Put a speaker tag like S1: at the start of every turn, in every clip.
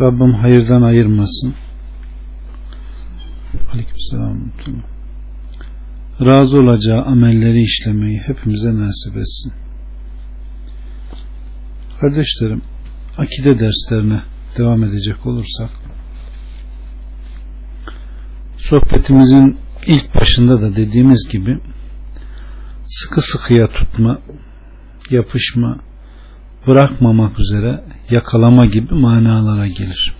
S1: Rabbim hayırdan ayırmasın. Aleykümselam. Razı olacağı amelleri işlemeyi hepimize nasip etsin. Kardeşlerim, akide derslerine devam edecek olursak sohbetimizin ilk başında da dediğimiz gibi sıkı sıkıya tutma, yapışma, bırakmamak üzere yakalama gibi manalara gelir.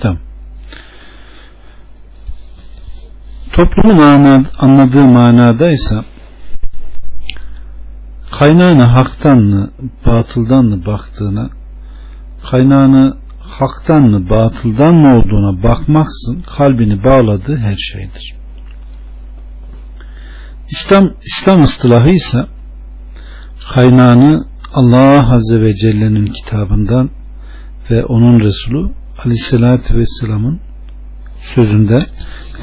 S1: Tamam. Toplumun anladığı manada ise kaynağını haktan mı batıldan mı baktığına kaynağını haktan mı batıldan mı olduğuna bakmaksın kalbini bağladığı her şeydir. İslam İslam ıstılahı ise kaynağını Allah Azze ve Celle'nin kitabından ve onun Resulü Aleyhisselatü Vesselam'ın sözünde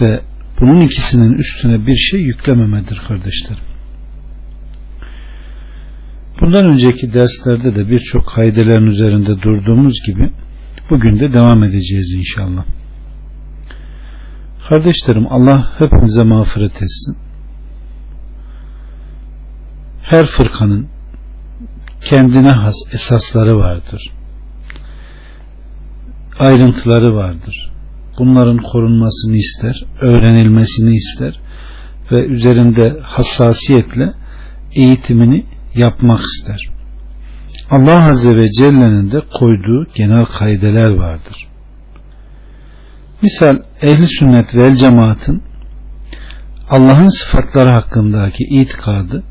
S1: ve bunun ikisinin üstüne bir şey yüklememedir kardeşlerim. Bundan önceki derslerde de birçok kaydelerin üzerinde durduğumuz gibi bugün de devam edeceğiz inşallah. Kardeşlerim Allah hepimize mağfiret etsin. Her fırkanın kendine has esasları vardır. Ayrıntıları vardır. Bunların korunmasını ister, öğrenilmesini ister ve üzerinde hassasiyetle eğitimini yapmak ister. Allah Azze ve Celle'nin de koyduğu genel kaideler vardır. Misal ehli sünnet vel cemaatin Allah'ın sıfatları hakkındaki itikadı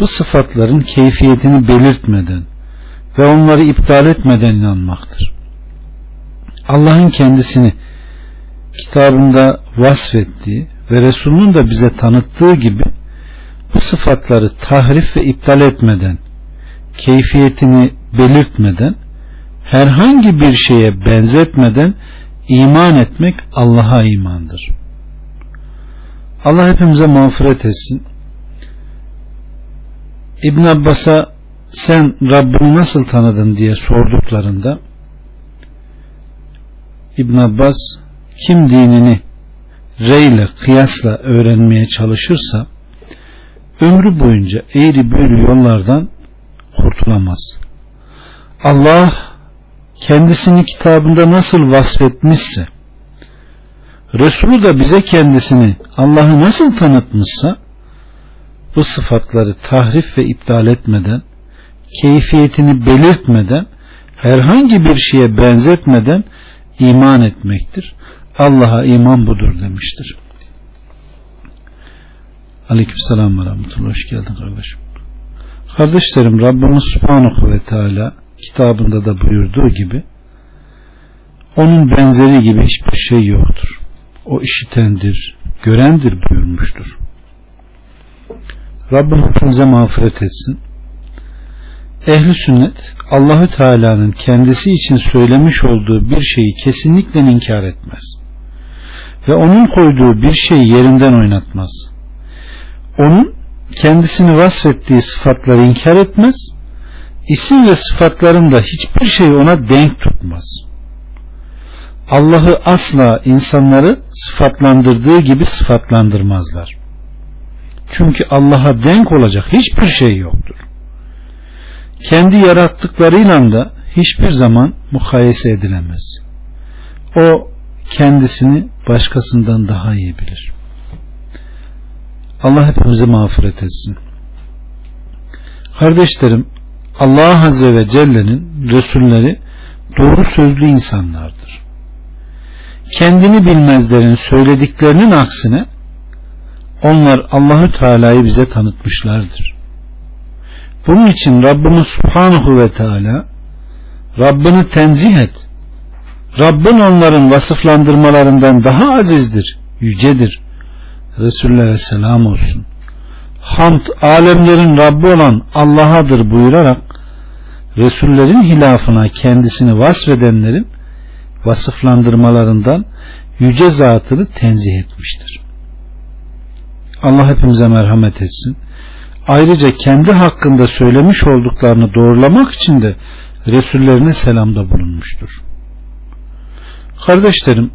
S1: bu sıfatların keyfiyetini belirtmeden ve onları iptal etmeden inanmaktır. Allah'ın kendisini kitabında vasfettiği ve Resulünün de bize tanıttığı gibi bu sıfatları tahrif ve iptal etmeden keyfiyetini belirtmeden herhangi bir şeye benzetmeden iman etmek Allah'a imandır. Allah hepimize mağfiret etsin. İbn Abbas'a sen Rabbini nasıl tanıdın diye sorduklarında İbn Abbas kim dinini reyle kıyasla öğrenmeye çalışırsa ömrü boyunca eğri büğrü yollardan kurtulamaz. Allah kendisini kitabında nasıl vasfetmişse Resulü de bize kendisini Allah'ı nasıl tanıtmışsa bu sıfatları tahrif ve iptal etmeden keyfiyetini belirtmeden herhangi bir şeye benzetmeden iman etmektir. Allah'a iman budur demiştir. Aleykümselam ve rahmetullah. Hoş geldin kardeşim. Kardeşlerim Rabbimiz Subhanahu ve Teala kitabında da buyurduğu gibi onun benzeri gibi hiçbir şey yoktur. O işitendir, görendir buyurmuştur. Rabbim hepimize mağfiret etsin. Ehli sünnet Allahü Teala'nın kendisi için söylemiş olduğu bir şeyi kesinlikle inkar etmez. Ve onun koyduğu bir şeyi yerinden oynatmaz. Onun kendisini vasfettiği sıfatları inkar etmez. İsim ve sıfatlarında hiçbir şey ona denk tutmaz. Allah'ı asla insanları sıfatlandırdığı gibi sıfatlandırmazlar. Çünkü Allah'a denk olacak hiçbir şey yoktur. Kendi yarattıklarıyla da hiçbir zaman mukayese edilemez. O kendisini başkasından daha iyi bilir. Allah hepimize mağfiret etsin. Kardeşlerim Allah Azze ve Celle'nin Resulleri doğru sözlü insanlardır. Kendini bilmezlerin söylediklerinin aksine onlar Allahü Teala'yı bize tanıtmışlardır. Bunun için Rabbimiz Subhanahu ve Teala Rabbini tenzih et. Rabbin onların vasıflandırmalarından daha azizdir, yücedir. Resullere selam olsun. Hamd alemlerin Rabbi olan Allah'adır buyurarak Resullerin hilafına kendisini vasfedenlerin vasıflandırmalarından yüce zatını tenzih etmiştir. Allah hepimize merhamet etsin. Ayrıca kendi hakkında söylemiş olduklarını doğrulamak için de Resullerine selamda bulunmuştur. Kardeşlerim,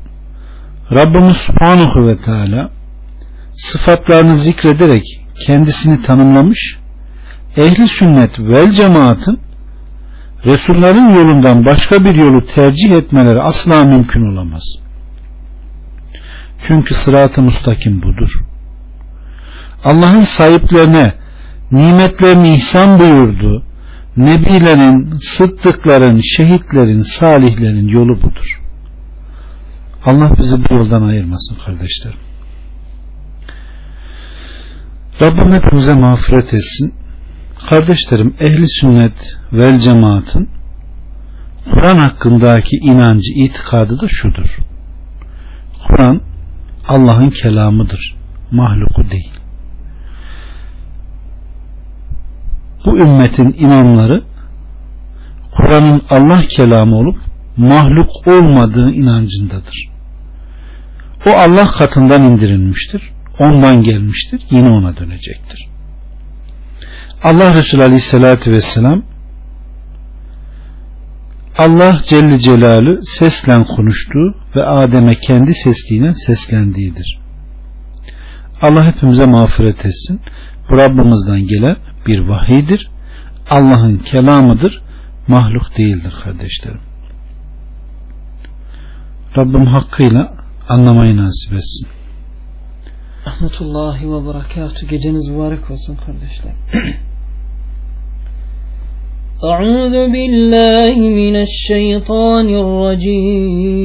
S1: Rabbimiz Subhanahu ve Teala sıfatlarını zikrederek kendisini tanımlamış, ehli sünnet vel cemaatın Resullerin yolundan başka bir yolu tercih etmeleri asla mümkün olamaz. Çünkü sırat-ı mustakim budur. Allah'ın sahiplerine nimetlerini ihsan buyurdu. Nebilerin, sıddıkların, şehitlerin, salihlerin yolu budur. Allah bizi bu yoldan ayırmasın kardeşlerim. Rabbim hepimize mağfiret etsin. Kardeşlerim ehli sünnet vel cemaatın Kur'an hakkındaki inancı, itikadı da şudur. Kur'an Allah'ın kelamıdır. Mahluku değil. Bu ümmetin imamları Kur'an'ın Allah kelamı olup mahluk olmadığı inancındadır. O Allah katından indirilmiştir. Ondan gelmiştir. Yine ona dönecektir. Allah Resulü Aleyhisselatü Vesselam Allah Celle Celalü sesle konuştuğu ve Adem'e kendi sesliğine seslendiğidir. Allah hepimize mağfiret etsin. Bu Rabbimizden gelen bir vahiydir. Allah'ın kelamıdır. Mahluk değildir kardeşlerim. Rabbim hakkıyla anlamayı nasip etsin.
S2: Rahmetullahi ve berekatuhu. Geceniz mübarek olsun kardeşler. أعوذ بالله من الشيطان الرجيم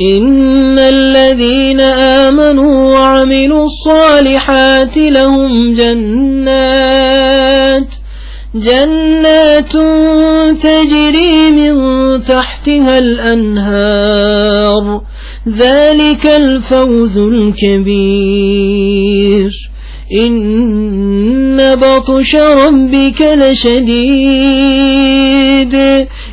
S2: إن الذين آمنوا وعملوا الصالحات لهم جنات جنات تجري من تحتها الأنهار ذلك الفوز الكبير. إن بطش ربك لشديد.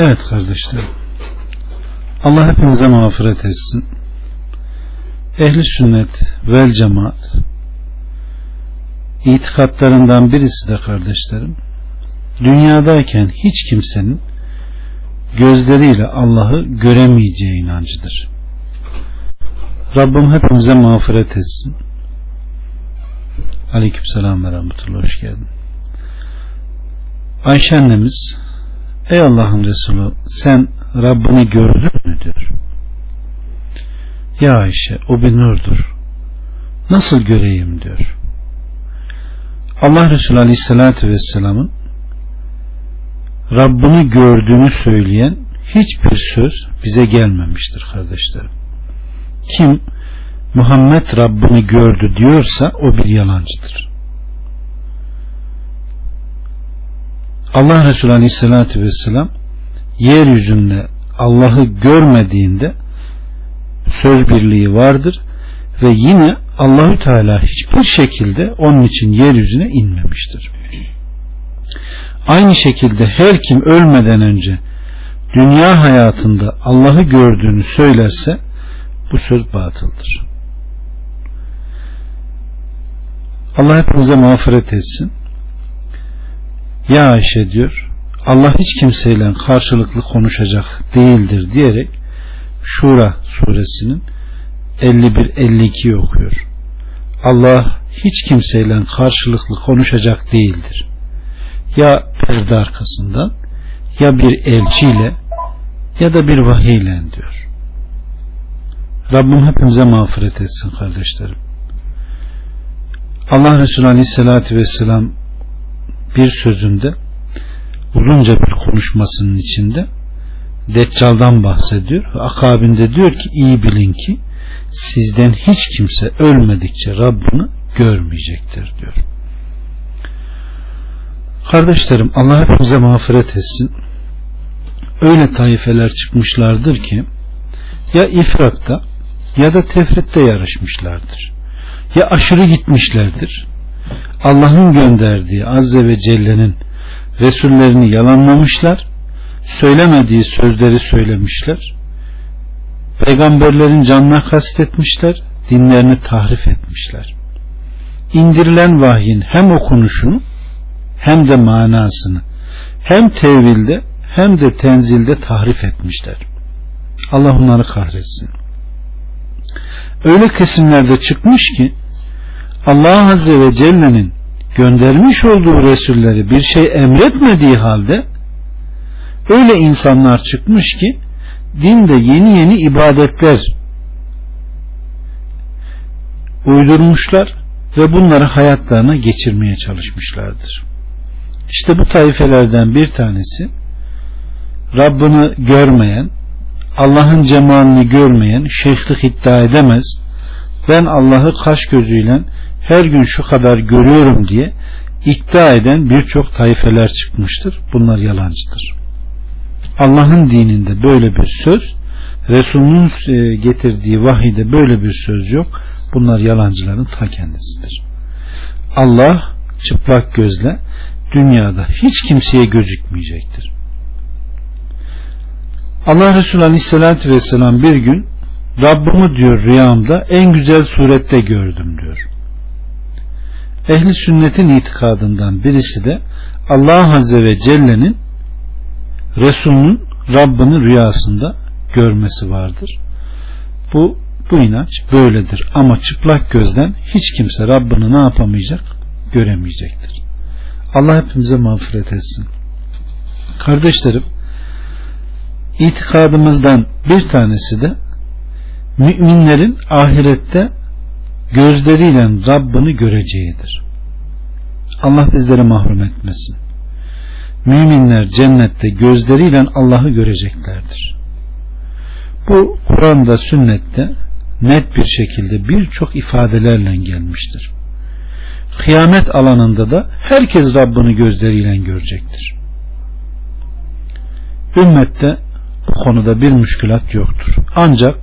S1: Evet kardeşlerim. Allah hepinize mağfiret etsin. Ehli sünnet vel cemaat itikatlarından birisi de kardeşlerim dünyadayken hiç kimsenin gözleriyle Allah'ı göremeyeceği inancıdır. Rabbim hepimize mağfiret etsin. Aleyküm selam ve rahmetullah hoş geldin. Ayşe annemiz Ey Allah'ın Resulü sen Rabbini gördün mü diyor. Ya Ayşe o bir nurdur. Nasıl göreyim diyor. Allah Resulü Aleyhisselatü Vesselam'ın Rabbini gördüğünü söyleyen hiçbir söz bize gelmemiştir kardeşlerim. Kim Muhammed Rabbini gördü diyorsa o bir yalancıdır. Allah Resulü Aleyhisselatü Vesselam yeryüzünde Allah'ı görmediğinde söz birliği vardır ve yine Allahü Teala hiçbir şekilde onun için yeryüzüne inmemiştir. Aynı şekilde her kim ölmeden önce dünya hayatında Allah'ı gördüğünü söylerse bu söz batıldır. Allah hepimize mağfiret etsin. Ya Ayşe diyor Allah hiç kimseyle karşılıklı konuşacak değildir diyerek Şura suresinin 51-52 okuyor. Allah hiç kimseyle karşılıklı konuşacak değildir. Ya perde arkasından ya bir elçiyle ya da bir vahiyle diyor. Rabbim hepimize mağfiret etsin kardeşlerim. Allah Resulü Aleyhisselatü Vesselam bir sözünde uzunca bir konuşmasının içinde Deccal'dan bahsediyor ve akabinde diyor ki iyi bilin ki sizden hiç kimse ölmedikçe Rabbini görmeyecektir diyor. Kardeşlerim Allah hepimize mağfiret etsin. Öyle taifeler çıkmışlardır ki ya ifratta ya da tefritte yarışmışlardır. Ya aşırı gitmişlerdir. Allah'ın gönderdiği Azze ve Celle'nin Resullerini yalanlamışlar. Söylemediği sözleri söylemişler. Peygamberlerin canına kastetmişler. Dinlerini tahrif etmişler. İndirilen vahyin hem okunuşunu hem de manasını hem tevilde hem de tenzilde tahrif etmişler. Allah onları kahretsin. Öyle kesimlerde çıkmış ki Allah Azze ve Celle'nin göndermiş olduğu Resulleri bir şey emretmediği halde öyle insanlar çıkmış ki dinde yeni yeni ibadetler uydurmuşlar ve bunları hayatlarına geçirmeye çalışmışlardır. İşte bu taifelerden bir tanesi Rabbini görmeyen, Allah'ın cemalini görmeyen şeyhlik iddia edemez. Ben Allah'ı kaş gözüyle her gün şu kadar görüyorum diye iddia eden birçok taifeler çıkmıştır. Bunlar yalancıdır. Allah'ın dininde böyle bir söz, Resul'ün e, getirdiği vahide böyle bir söz yok. Bunlar yalancıların ta kendisidir. Allah çıplak gözle dünyada hiç kimseye gözükmeyecektir. Allah Resulü Aleyhisselatü Vesselam bir gün Rabbimi diyor rüyamda en güzel surette gördüm diyor. Ehli sünnetin itikadından birisi de Allah Azze ve Celle'nin Resulünün Rabbini rüyasında görmesi vardır. Bu bu inanç böyledir ama çıplak gözden hiç kimse Rabbini ne yapamayacak? Göremeyecektir. Allah hepimize mağfiret etsin. Kardeşlerim, itikadımızdan bir tanesi de müminlerin ahirette gözleriyle Rabbini göreceğidir. Allah bizleri mahrum etmesin. Müminler cennette gözleriyle Allah'ı göreceklerdir. Bu Kur'an'da sünnette net bir şekilde birçok ifadelerle gelmiştir. Kıyamet alanında da herkes Rabbini gözleriyle görecektir. Ümmette bu konuda bir müşkülat yoktur. Ancak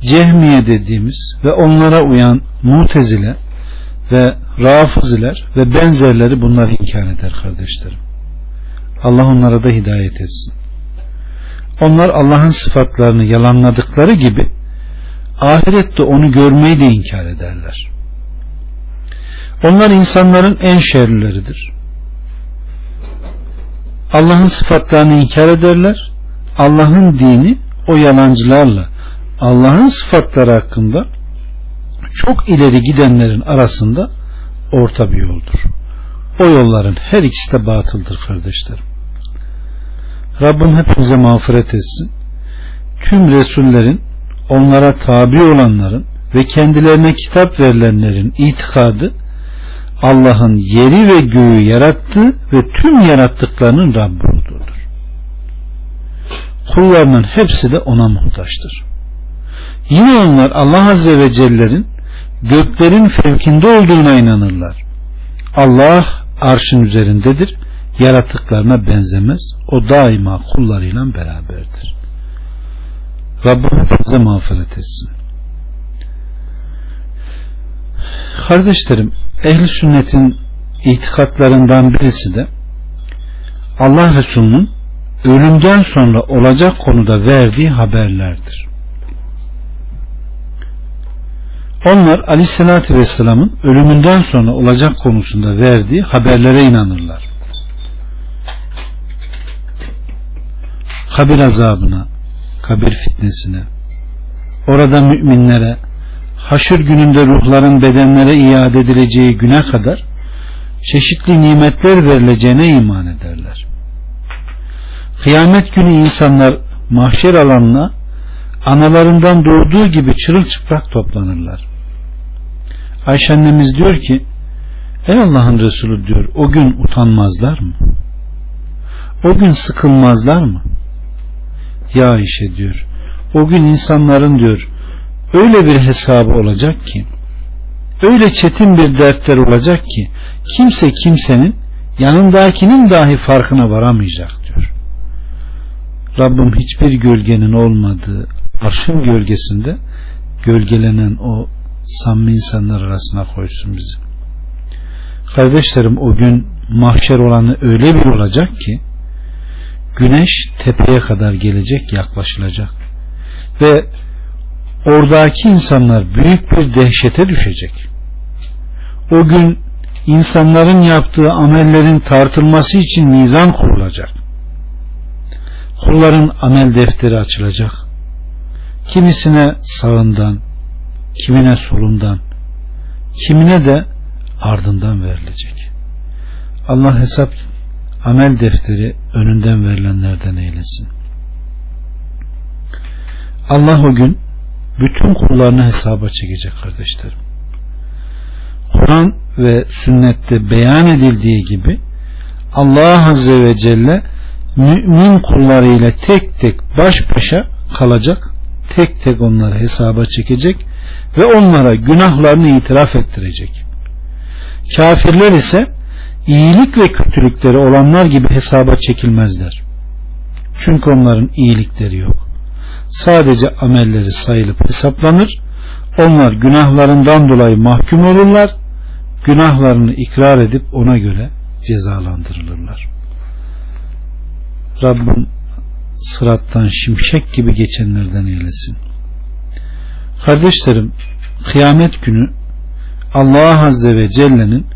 S1: Cehmiye dediğimiz ve onlara uyan Mutezile ve Rafiziler ve benzerleri bunları inkar eder kardeşlerim. Allah onlara da hidayet etsin. Onlar Allah'ın sıfatlarını yalanladıkları gibi ahirette onu görmeyi de inkar ederler. Onlar insanların en şerlileridir. Allah'ın sıfatlarını inkar ederler. Allah'ın dini o yalancılarla Allah'ın sıfatları hakkında çok ileri gidenlerin arasında orta bir yoldur. O yolların her ikisi de batıldır kardeşlerim. Rabbim hepimize mağfiret etsin. Tüm Resullerin onlara tabi olanların ve kendilerine kitap verilenlerin itikadı Allah'ın yeri ve göğü yarattığı ve tüm yarattıklarının Rabbi olduğudur. Kullarının hepsi de ona muhtaçtır. Yine onlar Allah Azze ve Celle'nin göklerin fevkinde olduğuna inanırlar. Allah arşın üzerindedir. Yaratıklarına benzemez. O daima kullarıyla beraberdir. Rabbim hepimize mağfiret etsin. Kardeşlerim, ehli sünnetin itikatlarından birisi de Allah Resulü'nün ölümden sonra olacak konuda verdiği haberlerdir. Onlar aleyhissalatü vesselamın ölümünden sonra olacak konusunda verdiği haberlere inanırlar. Kabir azabına, kabir fitnesine, orada müminlere, haşır gününde ruhların bedenlere iade edileceği güne kadar çeşitli nimetler verileceğine iman ederler. Kıyamet günü insanlar mahşer alanına analarından doğduğu gibi çırılçıplak toplanırlar. Ayşe annemiz diyor ki Ey Allah'ın Resulü diyor o gün utanmazlar mı? O gün sıkılmazlar mı? Ya Ayşe diyor o gün insanların diyor öyle bir hesabı olacak ki öyle çetin bir dertler olacak ki kimse kimsenin yanındakinin dahi farkına varamayacak diyor. Rabbim hiçbir gölgenin olmadığı arşın gölgesinde gölgelenen o samimi insanlar arasına koysun bizi. Kardeşlerim o gün mahşer olanı öyle bir olacak ki güneş tepeye kadar gelecek yaklaşılacak ve oradaki insanlar büyük bir dehşete düşecek. O gün insanların yaptığı amellerin tartılması için mizan kurulacak. Kulların amel defteri açılacak. Kimisine sağından, kimine solundan, kimine de ardından verilecek. Allah hesap amel defteri önünden verilenlerden eylesin. Allah o gün bütün kullarını hesaba çekecek kardeşlerim. Kur'an ve sünnette beyan edildiği gibi Allah Azze ve Celle mümin kullarıyla tek tek baş başa kalacak, tek tek onları hesaba çekecek ve onlara günahlarını itiraf ettirecek. Kafirler ise iyilik ve kötülükleri olanlar gibi hesaba çekilmezler. Çünkü onların iyilikleri yok. Sadece amelleri sayılıp hesaplanır. Onlar günahlarından dolayı mahkum olurlar. Günahlarını ikrar edip ona göre cezalandırılırlar. Rabbim sırattan şimşek gibi geçenlerden eylesin. Kardeşlerim kıyamet günü Allah Azze ve Celle'nin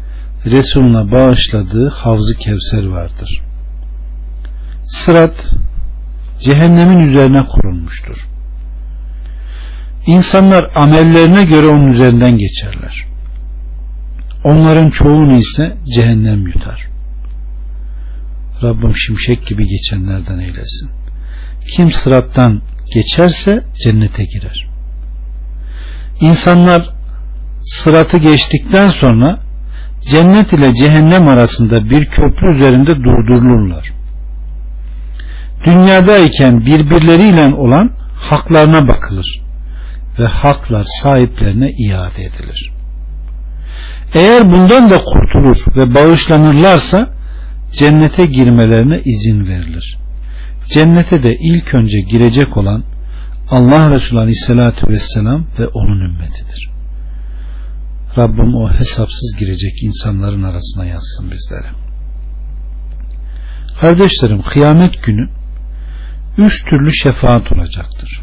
S1: Resuluna bağışladığı Havzı Kevser vardır. Sırat cehennemin üzerine kurulmuştur. İnsanlar amellerine göre onun üzerinden geçerler. Onların çoğunu ise cehennem yutar. Rabbim şimşek gibi geçenlerden eylesin. Kim sırattan geçerse cennete girer. İnsanlar sıratı geçtikten sonra cennet ile cehennem arasında bir köprü üzerinde durdurulurlar. Dünyadayken birbirleriyle olan haklarına bakılır ve haklar sahiplerine iade edilir. Eğer bundan da kurtulur ve bağışlanırlarsa cennete girmelerine izin verilir. Cennete de ilk önce girecek olan Allah Resulü Aleyhisselatü Vesselam ve onun ümmetidir. Rabbim o hesapsız girecek insanların arasına yazsın bizlere. Kardeşlerim kıyamet günü üç türlü şefaat olacaktır.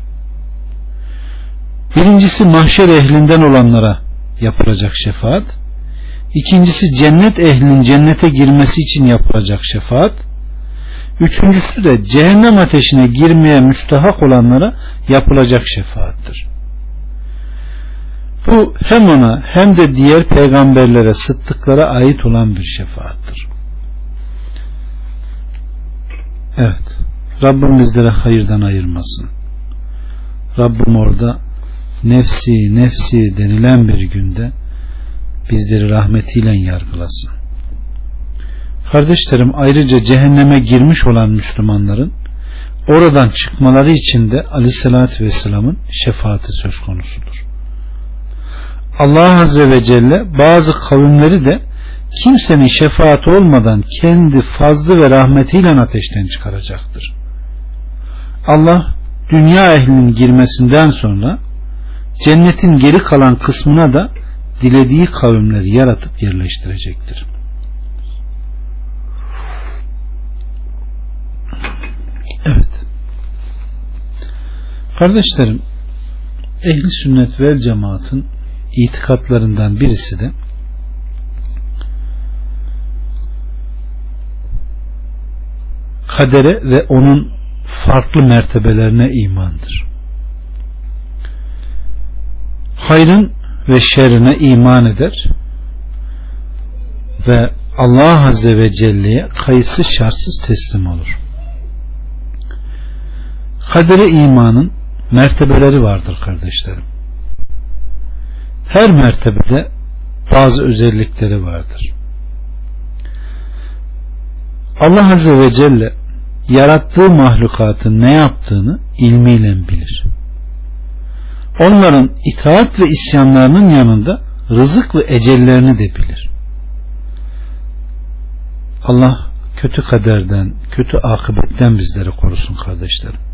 S1: Birincisi mahşer ehlinden olanlara yapılacak şefaat. İkincisi cennet ehlinin cennete girmesi için yapılacak şefaat. Üçüncüsü de cehennem ateşine girmeye müstahak olanlara yapılacak şefaattir. Bu hem ona hem de diğer peygamberlere, sıddıklara ait olan bir şefaattir. Evet. Rabbim bizlere hayırdan ayırmasın. Rabbim orada nefsi nefsi denilen bir günde bizleri rahmetiyle yargılasın. Kardeşlerim ayrıca cehenneme girmiş olan Müslümanların oradan çıkmaları için de aleyhissalatü vesselamın şefaati söz konusudur. Allah Azze ve Celle bazı kavimleri de kimsenin şefaati olmadan kendi fazlı ve rahmetiyle ateşten çıkaracaktır. Allah dünya ehlinin girmesinden sonra cennetin geri kalan kısmına da dilediği kavimleri yaratıp yerleştirecektir. Evet. Kardeşlerim, ehli sünnet vel cemaatın itikatlarından birisi de kadere ve onun farklı mertebelerine imandır. Hayrın ve şerrine iman eder ve Allah Azze ve Celle'ye kayıtsız şartsız teslim olur. Kadere imanın mertebeleri vardır kardeşlerim. Her mertebede bazı özellikleri vardır. Allah Azze ve Celle yarattığı mahlukatın ne yaptığını ilmiyle bilir. Onların itaat ve isyanlarının yanında rızık ve ecellerini de bilir. Allah kötü kaderden, kötü akıbetten bizleri korusun kardeşlerim.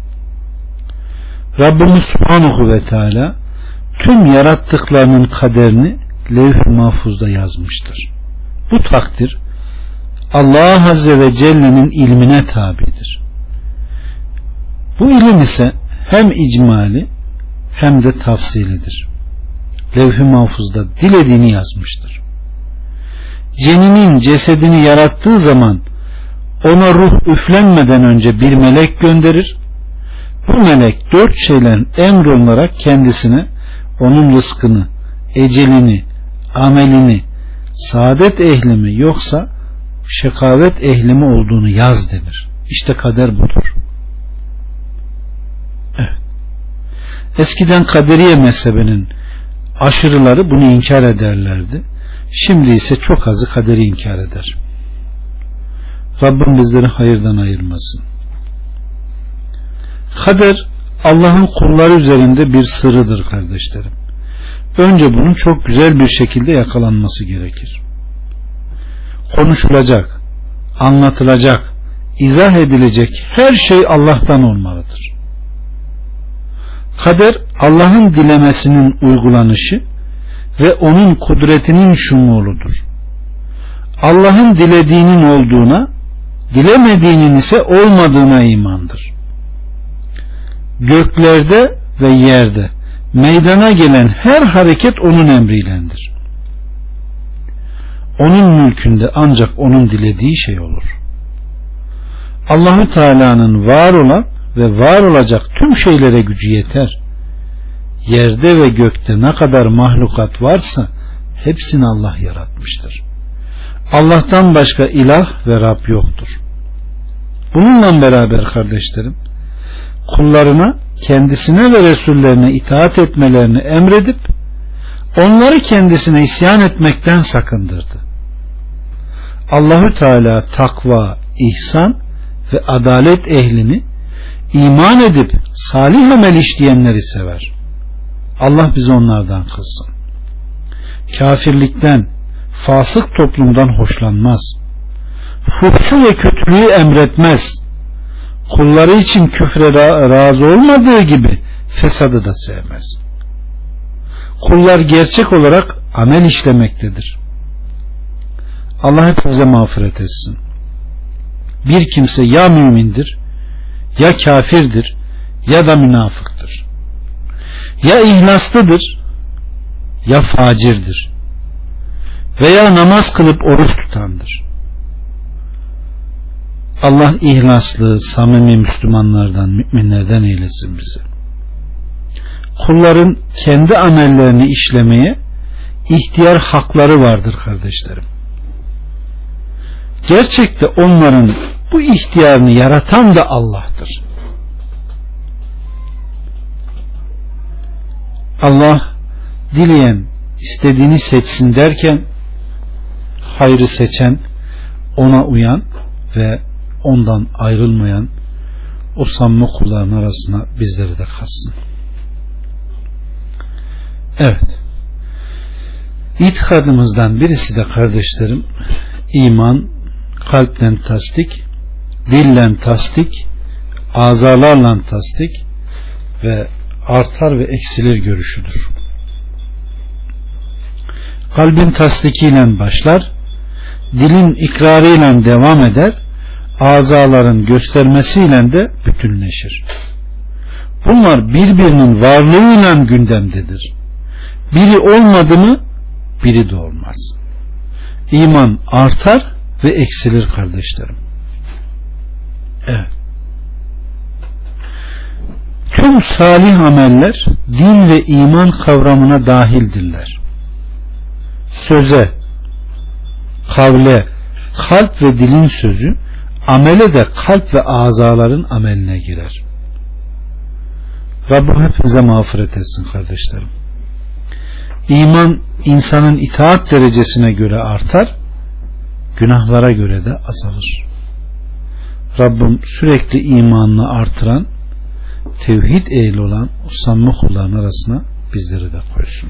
S1: Rabbimiz Subhanahu ve Teala tüm yarattıklarının kaderini levh-i mahfuzda yazmıştır. Bu takdir Allah Azze ve Celle'nin ilmine tabidir. Bu ilim ise hem icmali hem de tafsilidir. Levh-i mahfuzda dilediğini yazmıştır. Ceninin cesedini yarattığı zaman ona ruh üflenmeden önce bir melek gönderir. Bu melek dört şeylerin emrolunarak kendisine onun rızkını, ecelini, amelini, saadet ehli mi yoksa şekavet ehli mi olduğunu yaz denir. İşte kader budur. Evet. Eskiden kaderiye mezhebinin aşırıları bunu inkar ederlerdi. Şimdi ise çok azı kaderi inkar eder. Rabbim bizleri hayırdan ayırmasın. Kader Allah'ın kulları üzerinde bir sırrıdır kardeşlerim. Önce bunun çok güzel bir şekilde yakalanması gerekir. Konuşulacak, anlatılacak, izah edilecek her şey Allah'tan olmalıdır. Kader Allah'ın dilemesinin uygulanışı ve onun kudretinin şumuludur. Allah'ın dilediğinin olduğuna, dilemediğinin ise olmadığına imandır. Göklerde ve yerde meydana gelen her hareket onun emriylendir. Onun mülkünde ancak onun dilediği şey olur. Allahu Teala'nın var olan ve var olacak tüm şeylere gücü yeter. Yerde ve gökte ne kadar mahlukat varsa hepsini Allah yaratmıştır. Allah'tan başka ilah ve Rab yoktur. Bununla beraber kardeşlerim kullarına kendisine ve Resullerine itaat etmelerini emredip onları kendisine isyan etmekten sakındırdı. Allahü Teala takva, ihsan ve adalet ehlini iman edip salih amel işleyenleri sever. Allah bizi onlardan kılsın. Kafirlikten, fasık toplumdan hoşlanmaz. Fuhşu ve kötülüğü emretmez. Kulları için küfre razı olmadığı gibi fesadı da sevmez. Kullar gerçek olarak amel işlemektedir. Allah hepimize mağfiret etsin. Bir kimse ya mümindir, ya kafirdir, ya da münafıktır. Ya ihlaslıdır, ya facirdir. Veya namaz kılıp oruç tutandır. Allah ihlaslı, samimi Müslümanlardan, müminlerden eylesin bizi. Kulların kendi amellerini işlemeye ihtiyar hakları vardır kardeşlerim. Gerçekte onların bu ihtiyarını yaratan da Allah'tır. Allah dileyen istediğini seçsin derken hayrı seçen ona uyan ve ondan ayrılmayan o samimi kulların arasına bizleri de katsın. Evet. İtikadımızdan birisi de kardeşlerim iman kalpten tasdik, dillen tasdik, azalarla tasdik ve artar ve eksilir görüşüdür. Kalbin tasdikiyle başlar, dilin ikrarıyla devam eder, azaların göstermesiyle de bütünleşir. Bunlar birbirinin varlığıyla gündemdedir. Biri olmadı mı biri de olmaz. İman artar ve eksilir kardeşlerim. Evet. Tüm salih ameller din ve iman kavramına dahildirler. Söze, kavle, kalp ve dilin sözü, amele de kalp ve azaların ameline girer. Rabbim hepinize mağfiret etsin kardeşlerim. İman insanın itaat derecesine göre artar, günahlara göre de azalır. Rabbim sürekli imanını artıran, tevhid ehli olan o samimi kulların arasına bizleri de koysun.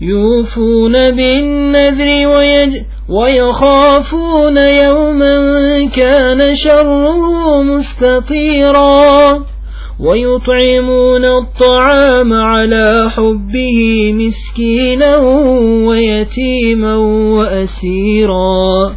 S2: يوفون بالنذر ويج ويخافون يوما كان شره مستطيرا. ويطعمون الطعام على حبه مسكينا ويتيما وأسيرا.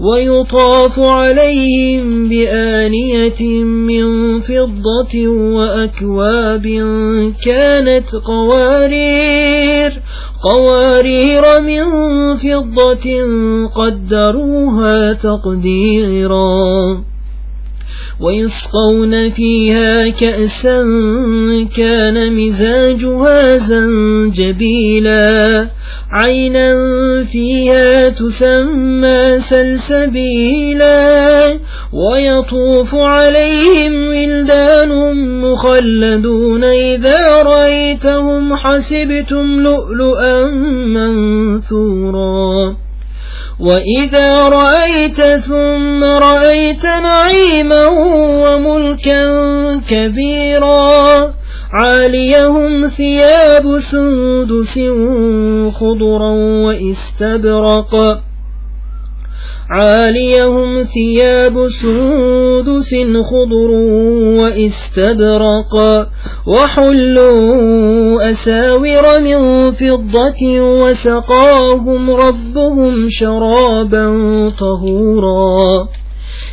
S2: ويطاف عليهم بآنية من فضة وأكواب كانت قوارير قوارير من فضة قدروها تقديرا. ويسقون فيها كأسا كان مزاجها زنجبيلا. عينا فيها تسمى سلسبيلا ويطوف عليهم ولدان مخلدون إذا رأيتهم حسبتم لؤلؤا منثورا وإذا رأيت ثم رأيت نعيما وملكا كبيرا عاليهم ثياب سندس خضرا واستبرق. عاليهم ثياب سندس خضر واستبرق. وحلوا أساور من فضة وسقاهم ربهم شرابا طهورا.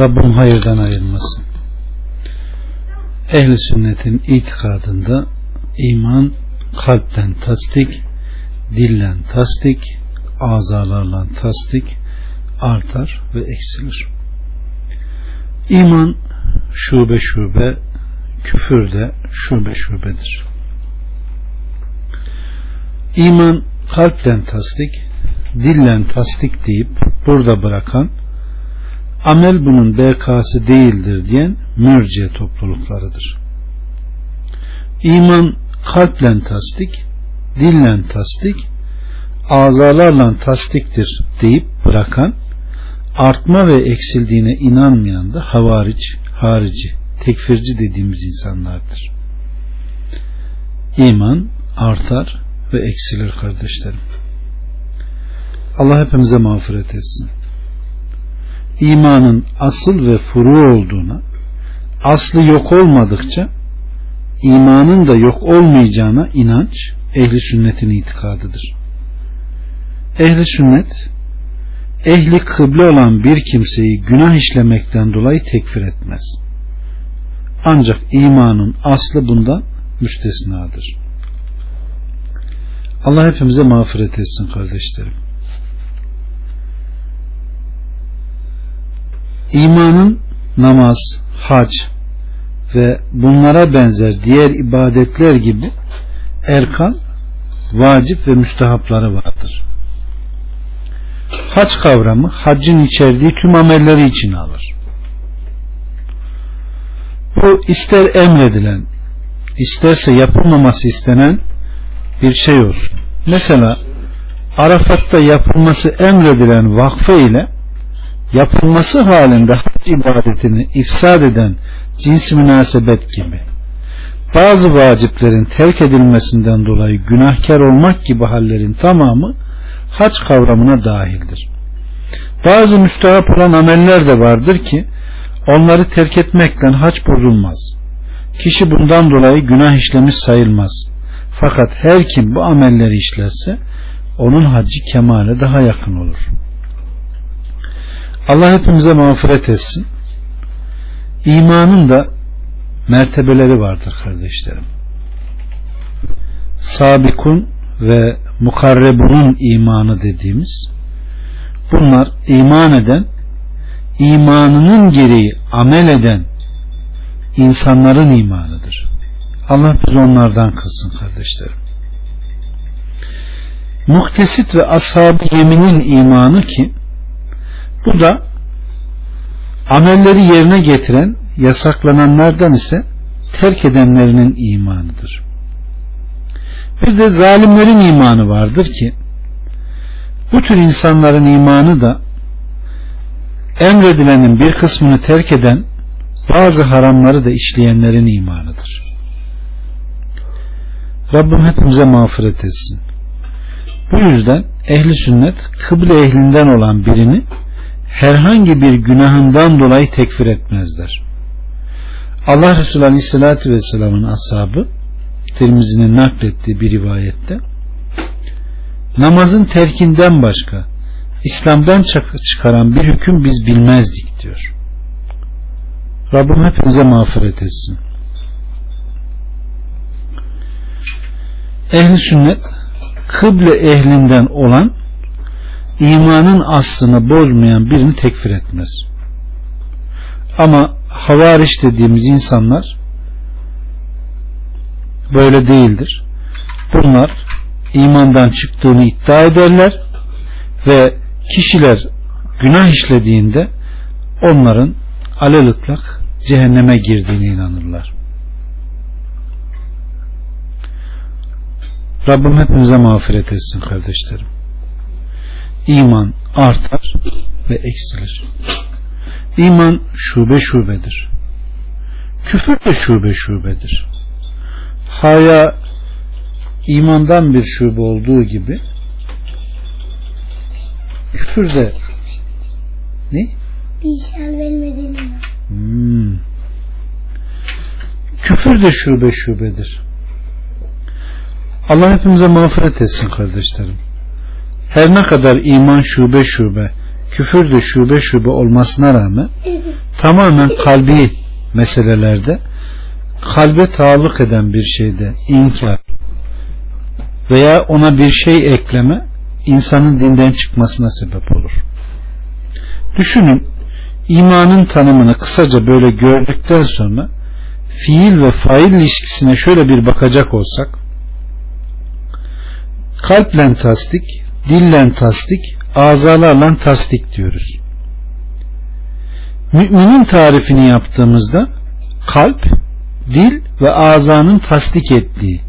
S1: Rabbim hayırdan ayırmasın. Ehli sünnetin itikadında iman kalpten tasdik, dillen tasdik, azalarla tasdik artar ve eksilir. İman şube şube, küfür de şube şubedir. İman kalpten tasdik, dillen tasdik deyip burada bırakan amel bunun bekası değildir diyen mürciye topluluklarıdır. İman kalple tasdik, dille tasdik, azalarla tasdiktir deyip bırakan, artma ve eksildiğine inanmayan da havariç, harici, tekfirci dediğimiz insanlardır. İman artar ve eksilir kardeşlerim. Allah hepimize mağfiret etsin. İmanın asıl ve furu olduğuna, aslı yok olmadıkça imanın da yok olmayacağına inanç ehli sünnetin itikadıdır. Ehli sünnet ehli kıble olan bir kimseyi günah işlemekten dolayı tekfir etmez. Ancak imanın aslı bundan müstesnadır. Allah hepimize mağfiret etsin kardeşlerim. İmanın namaz, hac ve bunlara benzer diğer ibadetler gibi erkan, vacip ve müstehapları vardır. Hac kavramı haccın içerdiği tüm amelleri için alır. Bu ister emredilen, isterse yapılmaması istenen bir şey olsun. Mesela Arafat'ta yapılması emredilen vakfe ile yapılması halinde hac ibadetini ifsad eden cins münasebet gibi bazı vaciplerin terk edilmesinden dolayı günahkar olmak gibi hallerin tamamı hac kavramına dahildir. Bazı müstahap olan ameller de vardır ki onları terk etmekle hac bozulmaz. Kişi bundan dolayı günah işlemiş sayılmaz. Fakat her kim bu amelleri işlerse onun hacı kemale daha yakın olur. Allah hepimize mağfiret etsin. İmanın da mertebeleri vardır kardeşlerim. Sabikun ve mukarrebunun imanı dediğimiz bunlar iman eden imanının gereği amel eden insanların imanıdır. Allah biz onlardan kılsın kardeşlerim. Muhtesit ve ashab-ı yeminin imanı ki bu da amelleri yerine getiren yasaklananlardan ise terk edenlerinin imanıdır. Bir de zalimlerin imanı vardır ki bu tür insanların imanı da emredilenin bir kısmını terk eden bazı haramları da işleyenlerin imanıdır. Rabbim hepimize mağfiret etsin. Bu yüzden ehli sünnet kıble ehlinden olan birini herhangi bir günahından dolayı tekfir etmezler. Allah Resulü Aleyhisselatü Vesselam'ın ashabı Tirmizi'nin naklettiği bir rivayette namazın terkinden başka İslam'dan çıkaran bir hüküm biz bilmezdik diyor. Rabbim hepinize mağfiret etsin. Ehli sünnet kıble ehlinden olan imanın aslını bozmayan birini tekfir etmez. Ama havariş dediğimiz insanlar böyle değildir. Bunlar imandan çıktığını iddia ederler ve kişiler günah işlediğinde onların alelıtlak cehenneme girdiğine inanırlar. Rabbim hepimize mağfiret etsin kardeşlerim. İman artar ve eksilir. İman şube şubedir. Küfür de şube şubedir. Haya imandan bir şube olduğu gibi küfür de ne? Bir işaret vermedin hmm. Küfür de şube şubedir. Allah hepimize mağfiret etsin kardeşlerim. Her ne kadar iman şube şube, küfür de şube şube olmasına rağmen tamamen kalbi meselelerde kalbe taalluk eden bir şeyde inkar veya ona bir şey ekleme insanın dinden çıkmasına sebep olur. Düşünün imanın tanımını kısaca böyle gördükten sonra fiil ve fail ilişkisine şöyle bir bakacak olsak kalple tasdik, dille tasdik, azalarla tasdik diyoruz. Müminin tarifini yaptığımızda kalp, dil ve azanın tasdik ettiği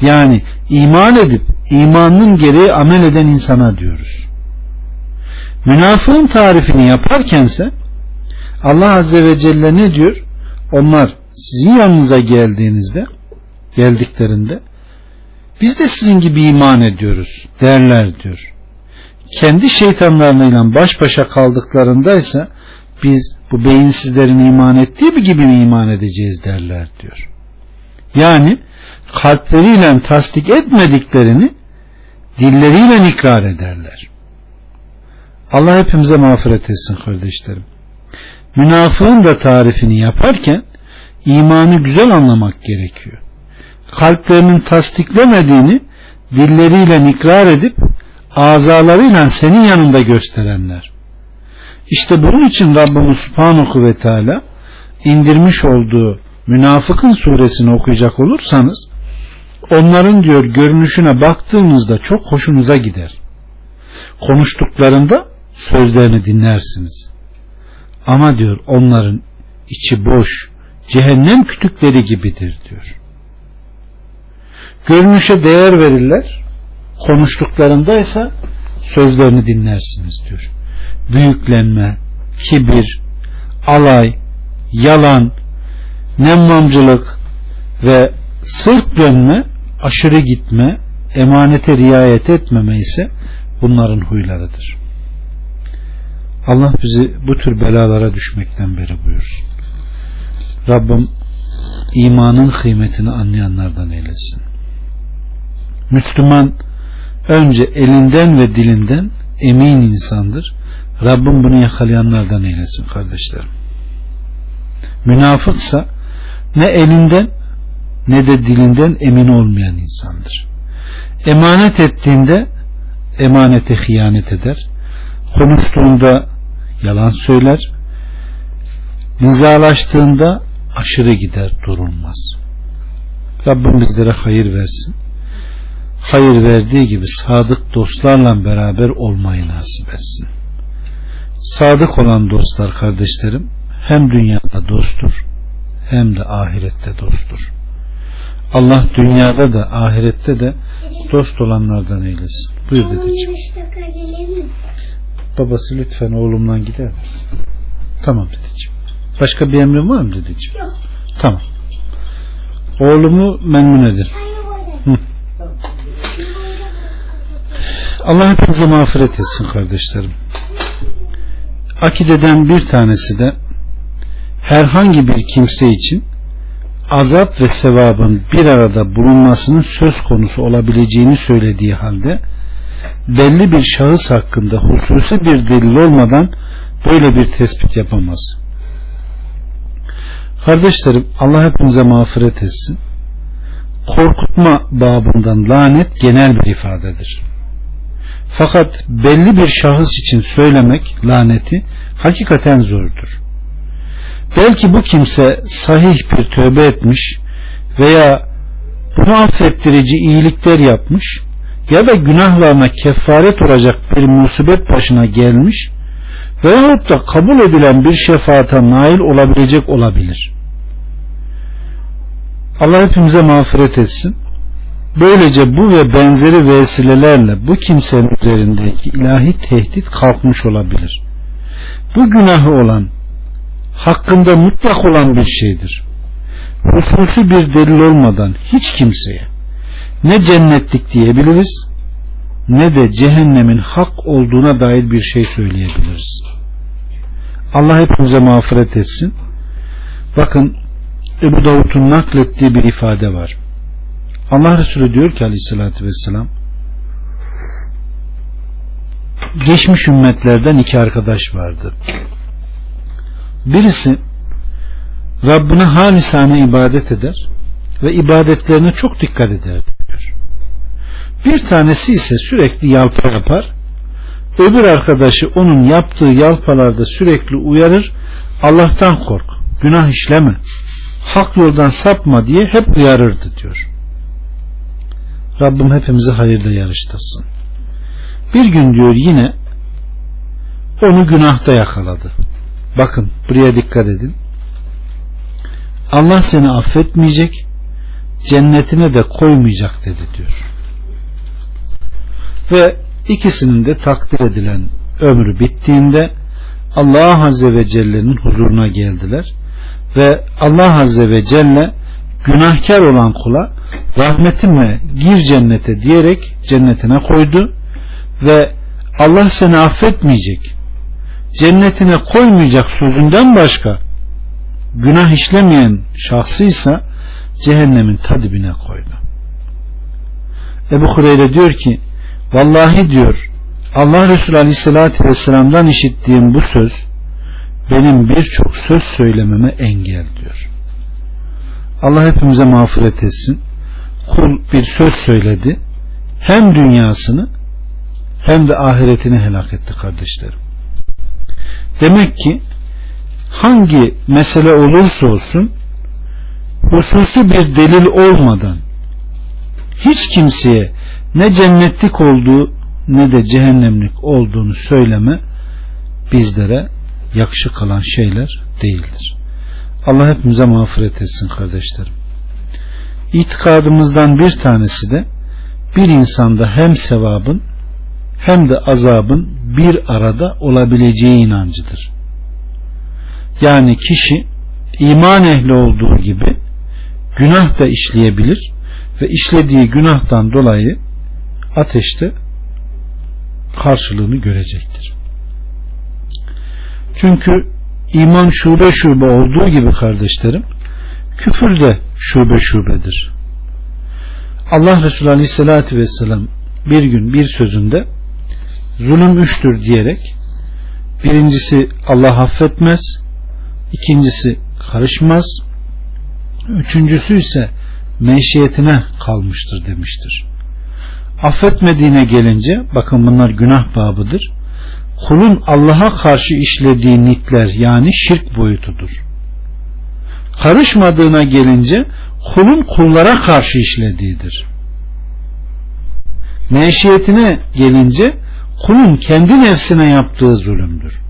S1: yani iman edip imanın gereği amel eden insana diyoruz. Münafığın tarifini yaparkense Allah Azze ve Celle ne diyor? Onlar sizin yanınıza geldiğinizde geldiklerinde biz de sizin gibi iman ediyoruz derler diyor. Kendi şeytanlarıyla baş başa kaldıklarında ise biz bu beyinsizlerin iman ettiği gibi mi iman edeceğiz derler diyor. Yani kalpleriyle tasdik etmediklerini dilleriyle ikrar ederler. Allah hepimize mağfiret etsin kardeşlerim. Münafığın da tarifini yaparken imanı güzel anlamak gerekiyor. Kalplerinin tasdiklemediğini dilleriyle ikrar edip azalarıyla senin yanında gösterenler. İşte bunun için Rabbimiz Subhanahu ve Teala indirmiş olduğu Münafıkın suresini okuyacak olursanız onların diyor görünüşüne baktığınızda çok hoşunuza gider. Konuştuklarında sözlerini dinlersiniz. Ama diyor onların içi boş, cehennem kütükleri gibidir diyor. Görünüşe değer verirler, konuştuklarında ise sözlerini dinlersiniz diyor. Büyüklenme, kibir, alay, yalan, nemmamcılık ve sırt dönme, aşırı gitme, emanete riayet etmeme ise bunların huylarıdır. Allah bizi bu tür belalara düşmekten beri buyursun. Rabbim imanın kıymetini anlayanlardan eylesin. Müslüman önce elinden ve dilinden emin insandır. Rabbim bunu yakalayanlardan eylesin kardeşlerim. Münafıksa ne elinden ne de dilinden emin olmayan insandır. Emanet ettiğinde emanete hıyanet eder. Konuştuğunda yalan söyler. Nizalaştığında aşırı gider durulmaz. Rabbim bizlere hayır versin. Hayır verdiği gibi sadık dostlarla beraber olmayı nasip etsin. Sadık olan dostlar kardeşlerim hem dünyada dosttur hem de ahirette dosttur. Allah dünyada da ahirette de dost olanlardan eylesin. Buyur dedeciğim. Babası lütfen oğlumdan gider misin? Tamam dedeciğim. Başka bir emrin var mı dedeciğim? Yok. Tamam. Oğlumu memnun edin. Hı. Allah hepinize mağfiret etsin kardeşlerim. Akideden bir tanesi de herhangi bir kimse için azap ve sevabın bir arada bulunmasının söz konusu olabileceğini söylediği halde belli bir şahıs hakkında hususi bir delil olmadan böyle bir tespit yapamaz. Kardeşlerim Allah hepimize mağfiret etsin. Korkutma babından lanet genel bir ifadedir. Fakat belli bir şahıs için söylemek laneti hakikaten zordur. Belki bu kimse sahih bir tövbe etmiş veya bunu affettirici iyilikler yapmış ya da günahlarına kefaret olacak bir musibet başına gelmiş veyahut da kabul edilen bir şefaata nail olabilecek olabilir. Allah hepimize mağfiret etsin. Böylece bu ve benzeri vesilelerle bu kimsenin üzerindeki ilahi tehdit kalkmış olabilir. Bu günahı olan hakkında mutlak olan bir şeydir. Hususi bir delil olmadan hiç kimseye ne cennetlik diyebiliriz ne de cehennemin hak olduğuna dair bir şey söyleyebiliriz. Allah hepimize mağfiret etsin. Bakın Ebu Davud'un naklettiği bir ifade var. Allah Resulü diyor ki aleyhissalatü vesselam geçmiş ümmetlerden iki arkadaş vardı. Birisi Rabbine halisane ibadet eder ve ibadetlerine çok dikkat eder diyor. Bir tanesi ise sürekli yalpa yapar. Öbür arkadaşı onun yaptığı yalpalarda sürekli uyarır. Allah'tan kork, günah işleme, hak yoldan sapma diye hep uyarırdı diyor. Rabbim hepimizi hayırda yarıştırsın. Bir gün diyor yine onu günahta yakaladı. Bakın buraya dikkat edin. Allah seni affetmeyecek, cennetine de koymayacak dedi diyor. Ve ikisinin de takdir edilen ömrü bittiğinde Allah Azze ve Celle'nin huzuruna geldiler ve Allah Azze ve Celle günahkar olan kula rahmetimle gir cennete diyerek cennetine koydu ve Allah seni affetmeyecek cennetine koymayacak sözünden başka günah işlemeyen şahsıysa cehennemin tadibine koydu. Ebu Hureyre diyor ki vallahi diyor Allah Resulü Aleyhisselatü Vesselam'dan işittiğim bu söz benim birçok söz söylememe engel diyor. Allah hepimize mağfiret etsin. Kul bir söz söyledi. Hem dünyasını hem de ahiretini helak etti kardeşlerim. Demek ki hangi mesele olursa olsun hususi bir delil olmadan hiç kimseye ne cennetlik olduğu ne de cehennemlik olduğunu söyleme bizlere yakışık alan şeyler değildir. Allah hepimize mağfiret etsin kardeşlerim. İtikadımızdan bir tanesi de bir insanda hem sevabın hem de azabın bir arada olabileceği inancıdır. Yani kişi iman ehli olduğu gibi günah da işleyebilir ve işlediği günahtan dolayı ateşte karşılığını görecektir. Çünkü iman şube şube olduğu gibi kardeşlerim küfür de şube şubedir. Allah Resulü Aleyhisselatü Vesselam bir gün bir sözünde zulüm üçtür diyerek birincisi Allah affetmez ikincisi karışmaz üçüncüsü ise meşiyetine kalmıştır demiştir. Affetmediğine gelince bakın bunlar günah babıdır. Kulun Allah'a karşı işlediği nitler yani şirk boyutudur. Karışmadığına gelince kulun kullara karşı işlediğidir. Meşiyetine gelince kulun kendi nefsine yaptığı zulümdür.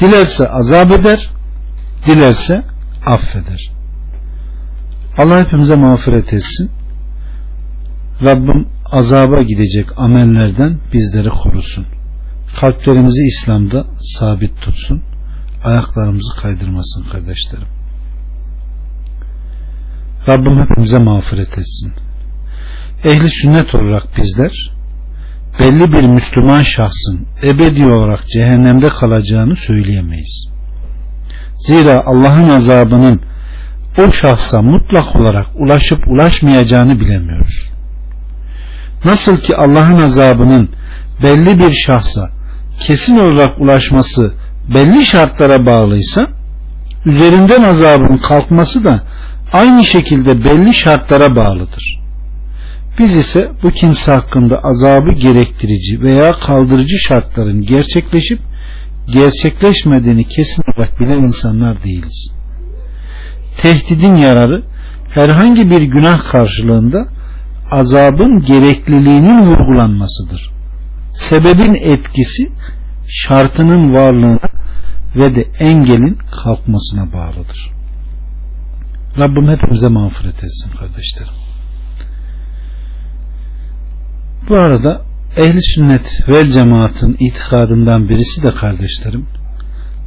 S1: Dilerse azap eder, dilerse affeder. Allah hepimize mağfiret etsin. Rabbim azaba gidecek amellerden bizleri korusun. Kalplerimizi İslam'da sabit tutsun. Ayaklarımızı kaydırmasın kardeşlerim. Rabbim hepimize mağfiret etsin. Ehli sünnet olarak bizler belli bir Müslüman şahsın ebedi olarak cehennemde kalacağını söyleyemeyiz. Zira Allah'ın azabının o şahsa mutlak olarak ulaşıp ulaşmayacağını bilemiyoruz. Nasıl ki Allah'ın azabının belli bir şahsa kesin olarak ulaşması belli şartlara bağlıysa üzerinden azabın kalkması da aynı şekilde belli şartlara bağlıdır. Biz ise bu kimse hakkında azabı gerektirici veya kaldırıcı şartların gerçekleşip gerçekleşmediğini kesin olarak bilen insanlar değiliz. Tehdidin yararı herhangi bir günah karşılığında azabın gerekliliğinin vurgulanmasıdır. Sebebin etkisi şartının varlığına ve de engelin kalkmasına bağlıdır. Rabbim hepimize mağfiret etsin kardeşlerim. Bu arada ehli sünnet vel cemaatın itikadından birisi de kardeşlerim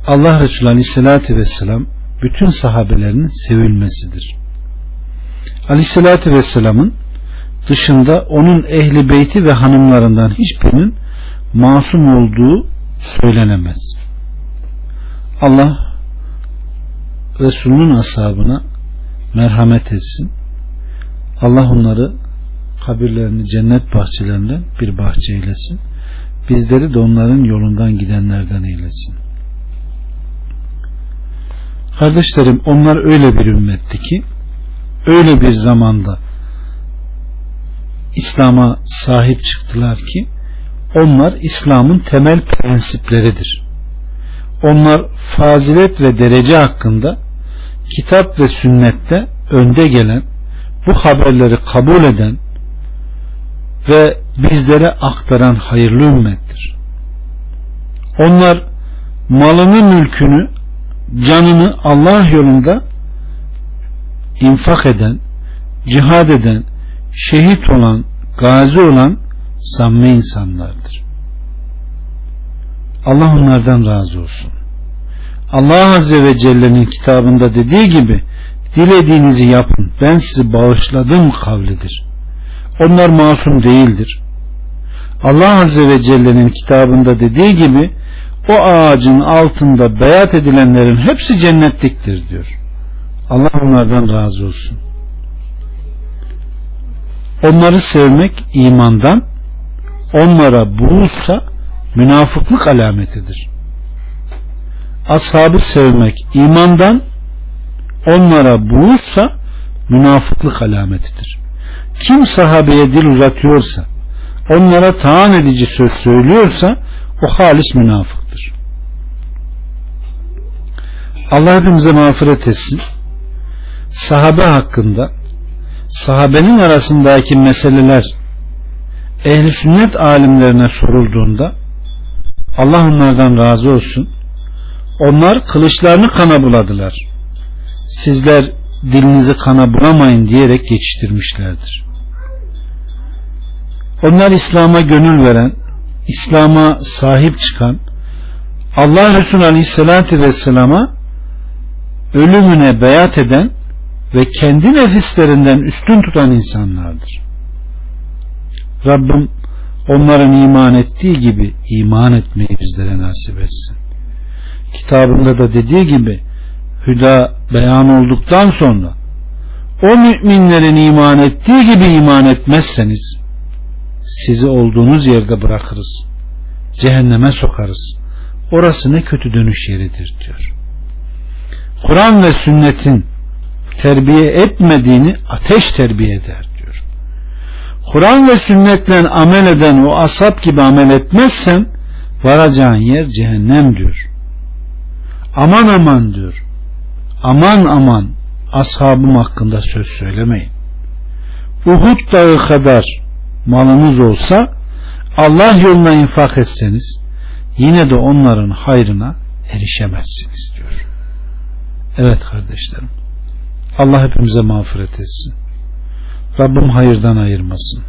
S1: Allah Resulü Aleyhisselatü Vesselam bütün sahabelerinin sevilmesidir. Aleyhisselatü Vesselam'ın dışında onun ehli beyti ve hanımlarından hiçbirinin masum olduğu söylenemez. Allah Resulünün ashabına merhamet etsin. Allah onları kabirlerini cennet bahçelerinden bir bahçe eylesin. Bizleri de onların yolundan gidenlerden eylesin. Kardeşlerim onlar öyle bir ümmetti ki öyle bir zamanda İslam'a sahip çıktılar ki onlar İslam'ın temel prensipleridir. Onlar fazilet ve derece hakkında kitap ve sünnette önde gelen bu haberleri kabul eden ve bizlere aktaran hayırlı ümmettir. Onlar malını mülkünü canını Allah yolunda infak eden cihad eden şehit olan gazi olan samimi insanlardır. Allah onlardan razı olsun. Allah Azze ve Celle'nin kitabında dediği gibi dilediğinizi yapın ben sizi bağışladım kavlidir. Onlar masum değildir. Allah Azze ve Celle'nin kitabında dediği gibi o ağacın altında beyat edilenlerin hepsi cennetliktir diyor. Allah onlardan razı olsun. Onları sevmek imandan, onlara buğuzsa münafıklık alametidir. Ashabı sevmek imandan, onlara buğuzsa münafıklık alametidir. Kim sahabeye dil uzatıyorsa, onlara taan edici söz söylüyorsa o halis münafıktır. Allah hepimize mağfiret etsin. Sahabe hakkında sahabenin arasındaki meseleler ehli sünnet alimlerine sorulduğunda Allah onlardan razı olsun. Onlar kılıçlarını kana buladılar. Sizler dilinizi kana bulamayın diyerek geçiştirmişlerdir. Onlar İslam'a gönül veren, İslam'a sahip çıkan, Allah Resulü Aleyhisselatü Vesselam'a ölümüne beyat eden ve kendi nefislerinden üstün tutan insanlardır. Rabbim onların iman ettiği gibi iman etmeyi bizlere nasip etsin. Kitabında da dediği gibi hüda beyan olduktan sonra o müminlerin iman ettiği gibi iman etmezseniz sizi olduğunuz yerde bırakırız. Cehenneme sokarız. Orası ne kötü dönüş yeridir diyor. Kur'an ve sünnetin terbiye etmediğini ateş terbiye eder diyor. Kur'an ve sünnetle amel eden o asap gibi amel etmezsen varacağın yer cehennem diyor. Aman aman diyor. Aman aman ashabım hakkında söz söylemeyin. Uhud dağı kadar malınız olsa Allah yoluna infak etseniz yine de onların hayrına erişemezsiniz diyor. Evet kardeşlerim. Allah hepimize mağfiret etsin. Rabbim hayırdan ayırmasın.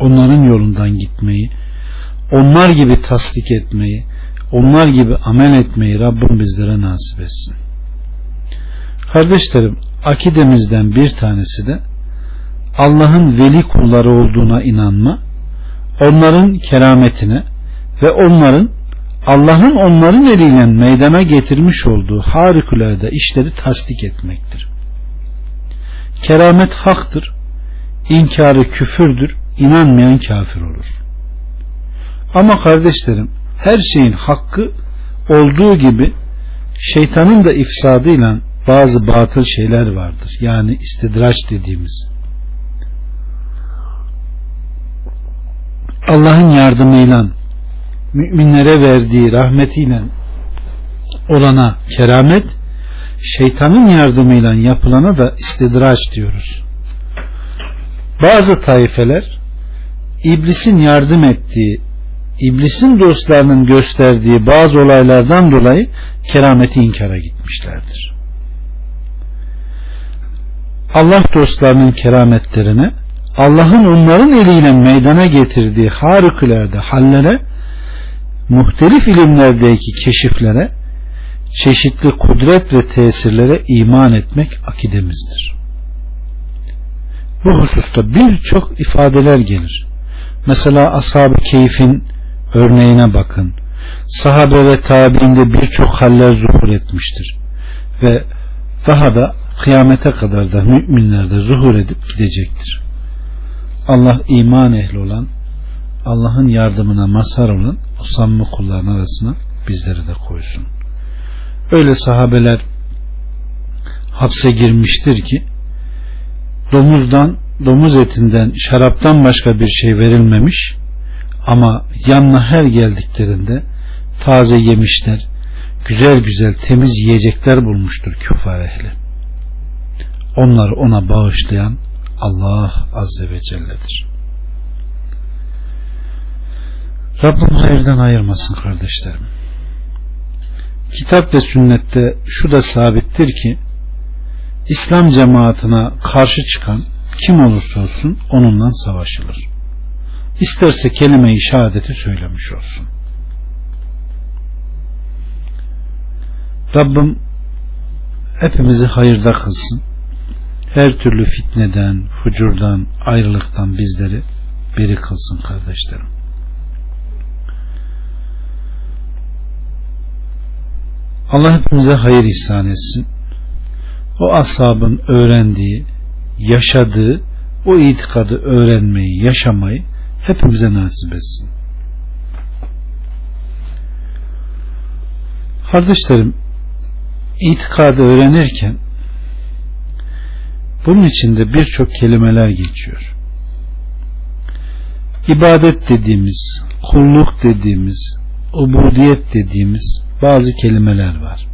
S1: Onların yolundan gitmeyi, onlar gibi tasdik etmeyi, onlar gibi amel etmeyi Rabbim bizlere nasip etsin. Kardeşlerim, akidemizden bir tanesi de Allah'ın veli kulları olduğuna inanma, onların kerametine ve onların Allah'ın onların eliyle meydana getirmiş olduğu harikulade işleri tasdik etmektir. Keramet haktır, inkarı küfürdür, inanmayan kafir olur. Ama kardeşlerim, her şeyin hakkı olduğu gibi şeytanın da ifsadıyla bazı batıl şeyler vardır. Yani istidraç dediğimiz. Allah'ın yardımıyla müminlere verdiği rahmetiyle olana keramet şeytanın yardımıyla yapılana da istidraç diyoruz. Bazı taifeler iblisin yardım ettiği iblisin dostlarının gösterdiği bazı olaylardan dolayı kerameti inkara gitmişlerdir. Allah dostlarının kerametlerine Allah'ın onların eliyle meydana getirdiği harikulade hallere muhtelif ilimlerdeki keşiflere çeşitli kudret ve tesirlere iman etmek akidemizdir. Bu hususta birçok ifadeler gelir. Mesela ashab-ı keyfin örneğine bakın. Sahabe ve tabiinde birçok haller zuhur etmiştir. Ve daha da kıyamete kadar da müminlerde zuhur edip gidecektir. Allah iman ehli olan Allah'ın yardımına mazhar olan o samimi kulların arasına bizleri de koysun. Öyle sahabeler hapse girmiştir ki domuzdan, domuz etinden, şaraptan başka bir şey verilmemiş ama yanına her geldiklerinde taze yemişler, güzel güzel temiz yiyecekler bulmuştur küfar ehli. Onları ona bağışlayan Allah Azze ve Celle'dir. Rabbim hayırdan ayırmasın kardeşlerim. Kitap ve sünnette şu da sabittir ki İslam cemaatine karşı çıkan kim olursa olsun onunla savaşılır. İsterse kelime-i şehadeti söylemiş olsun. Rabbim hepimizi hayırda kılsın. Her türlü fitneden, fucurdan, ayrılıktan bizleri beri kılsın kardeşlerim. Allah hepimize hayır ihsan etsin. O ashabın öğrendiği, yaşadığı o itikadı öğrenmeyi, yaşamayı hepimize nasip etsin. Kardeşlerim, itikadı öğrenirken Bunun içinde birçok kelimeler geçiyor. İbadet dediğimiz, kulluk dediğimiz, ubudiyet dediğimiz bazı kelimeler var.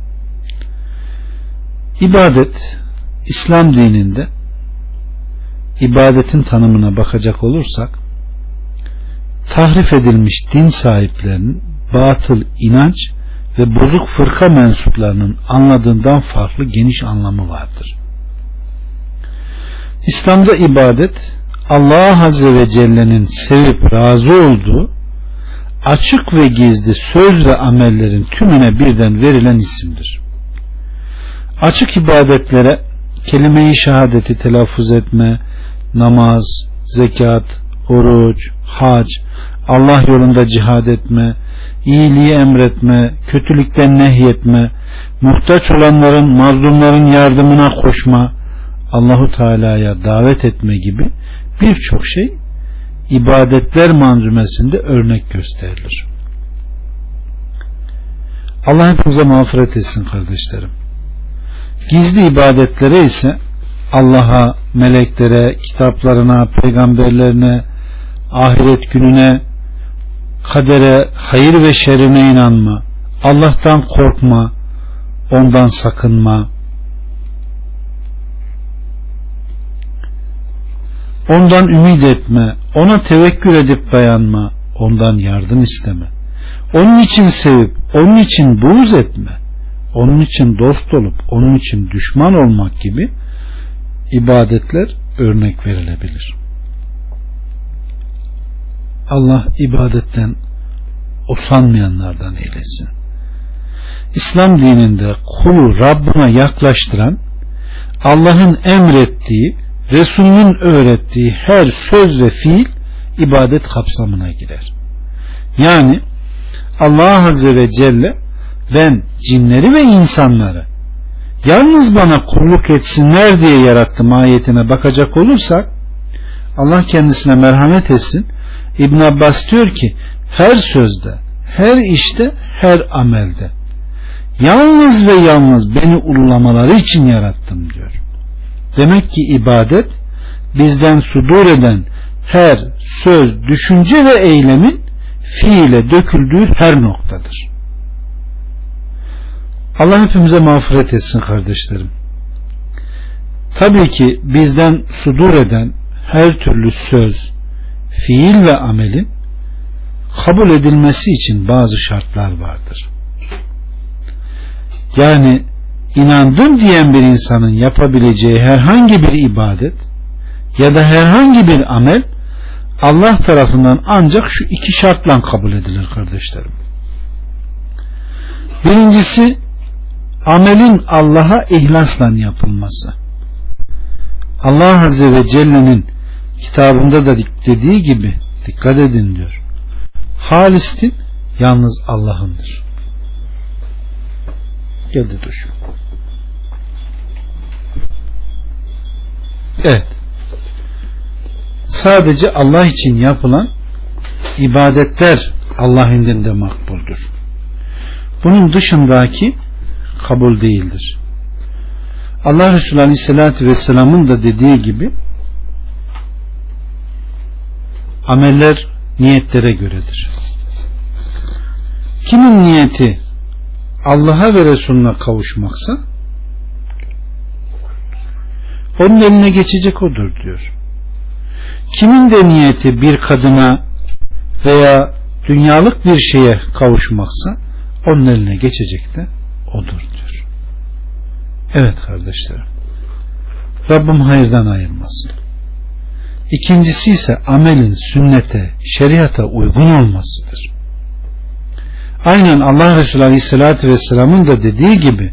S1: İbadet İslam dininde ibadetin tanımına bakacak olursak tahrif edilmiş din sahiplerinin batıl inanç ve bozuk fırka mensuplarının anladığından farklı geniş anlamı vardır. İslam'da ibadet Allah Azze ve Celle'nin sevip razı olduğu açık ve gizli söz ve amellerin tümüne birden verilen isimdir. Açık ibadetlere kelime-i şehadeti telaffuz etme, namaz, zekat, oruç, hac, Allah yolunda cihad etme, iyiliği emretme, kötülükten nehyetme, muhtaç olanların, mazlumların yardımına koşma, Allahu Teala'ya davet etme gibi birçok şey ibadetler manzumesinde örnek gösterilir. Allah hepimize mağfiret etsin kardeşlerim. Gizli ibadetlere ise Allah'a, meleklere, kitaplarına, peygamberlerine, ahiret gününe, kadere, hayır ve şerine inanma, Allah'tan korkma, ondan sakınma, ondan ümit etme, ona tevekkül edip dayanma, ondan yardım isteme. Onun için sevip, onun için buğz etme, onun için dost olup, onun için düşman olmak gibi ibadetler örnek verilebilir. Allah ibadetten usanmayanlardan eylesin. İslam dininde kulu Rabbına yaklaştıran Allah'ın emrettiği, Resulünün öğrettiği her söz ve fiil ibadet kapsamına girer. Yani Allah Azze ve Celle ben cinleri ve insanları yalnız bana kulluk etsinler diye yarattım ayetine bakacak olursak Allah kendisine merhamet etsin İbn Abbas diyor ki her sözde, her işte, her amelde yalnız ve yalnız beni ululamaları için yarattım diyor. Demek ki ibadet bizden sudur eden her söz, düşünce ve eylemin fiile döküldüğü her noktadır. Allah hepimize mağfiret etsin kardeşlerim. Tabii ki bizden sudur eden her türlü söz, fiil ve amelin kabul edilmesi için bazı şartlar vardır. Yani inandım diyen bir insanın yapabileceği herhangi bir ibadet ya da herhangi bir amel Allah tarafından ancak şu iki şartla kabul edilir kardeşlerim. Birincisi amelin Allah'a ihlasla yapılması. Allah Azze ve Celle'nin kitabında da dediği gibi dikkat edin diyor. Halistin yalnız Allah'ındır. Geldi duş. Evet. Sadece Allah için yapılan ibadetler Allah indinde makbuldur. Bunun dışındaki kabul değildir. Allah Resulü Aleyhisselatü Vesselam'ın da dediği gibi ameller niyetlere göredir. Kimin niyeti Allah'a ve Resulüne kavuşmaksa onun eline geçecek odur diyor. Kimin de niyeti bir kadına veya dünyalık bir şeye kavuşmaksa onun eline geçecek de odur diyor. Evet kardeşlerim. Rabbim hayırdan ayırmasın. İkincisi ise amelin sünnete, şeriata uygun olmasıdır. Aynen Allah Resulü Aleyhisselatü Vesselam'ın da dediği gibi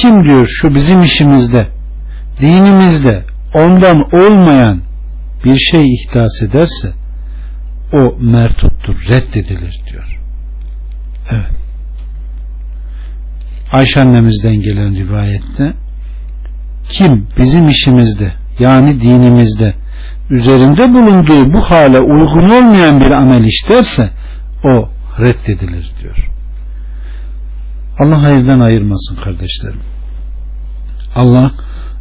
S1: kim diyor şu bizim işimizde, dinimizde ondan olmayan bir şey ihdas ederse o mertuttur, reddedilir diyor. Evet. Ayşe annemizden gelen rivayette kim bizim işimizde yani dinimizde üzerinde bulunduğu bu hale uygun olmayan bir amel işlerse o reddedilir diyor. Allah hayırdan ayırmasın kardeşlerim. Allah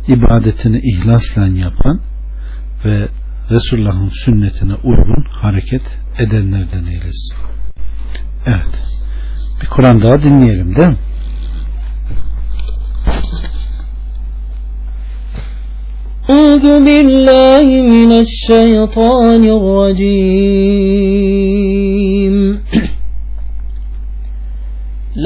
S1: ibadetini ihlasla yapan ve Resulullah'ın sünnetine uygun hareket edenlerden eylesin. Evet. Bir Kur'an daha dinleyelim değil mi?
S2: أعوذ بالله من الشيطان الرجيم.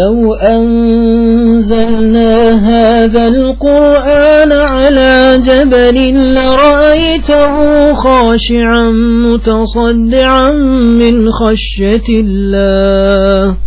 S2: لو أنزلنا هذا القرآن على جبل لرأيته خاشعا متصدعا من خشية الله.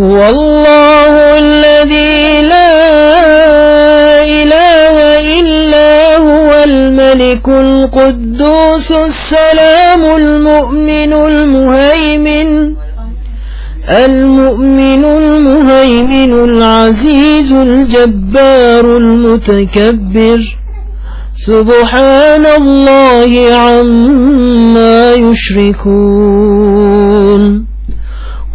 S2: هو الله الذي لا إله إلا هو الملك القدوس السلام المؤمن المهيمن المؤمن المهيمن العزيز الجبار المتكبر سبحان الله عما يشركون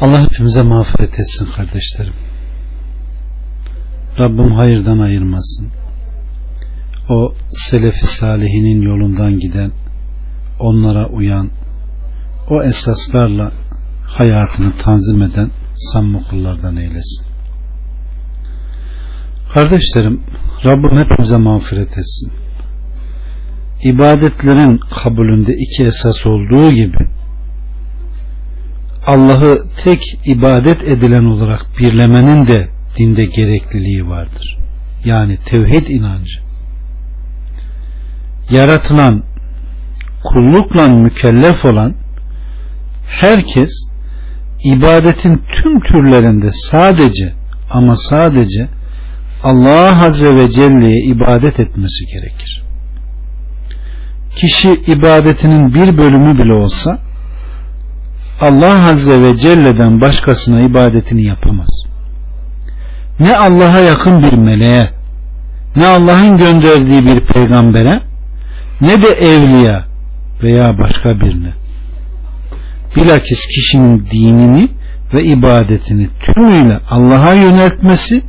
S1: Allah hepimize mağfiret etsin kardeşlerim. Rabbim hayırdan ayırmasın. O selefi salihinin yolundan giden, onlara uyan, o esaslarla hayatını tanzim eden samimi kullardan eylesin. Kardeşlerim, Rabbim hepimize mağfiret etsin. İbadetlerin kabulünde iki esas olduğu gibi Allah'ı tek ibadet edilen olarak birlemenin de dinde gerekliliği vardır. Yani tevhid inancı. Yaratılan, kullukla mükellef olan herkes ibadetin tüm türlerinde sadece ama sadece Allah Azze ve Celle'ye ibadet etmesi gerekir. Kişi ibadetinin bir bölümü bile olsa Allah Azze ve Celle'den başkasına ibadetini yapamaz. Ne Allah'a yakın bir meleğe, ne Allah'ın gönderdiği bir peygambere, ne de evliya veya başka birine. Bilakis kişinin dinini ve ibadetini tümüyle Allah'a yöneltmesi,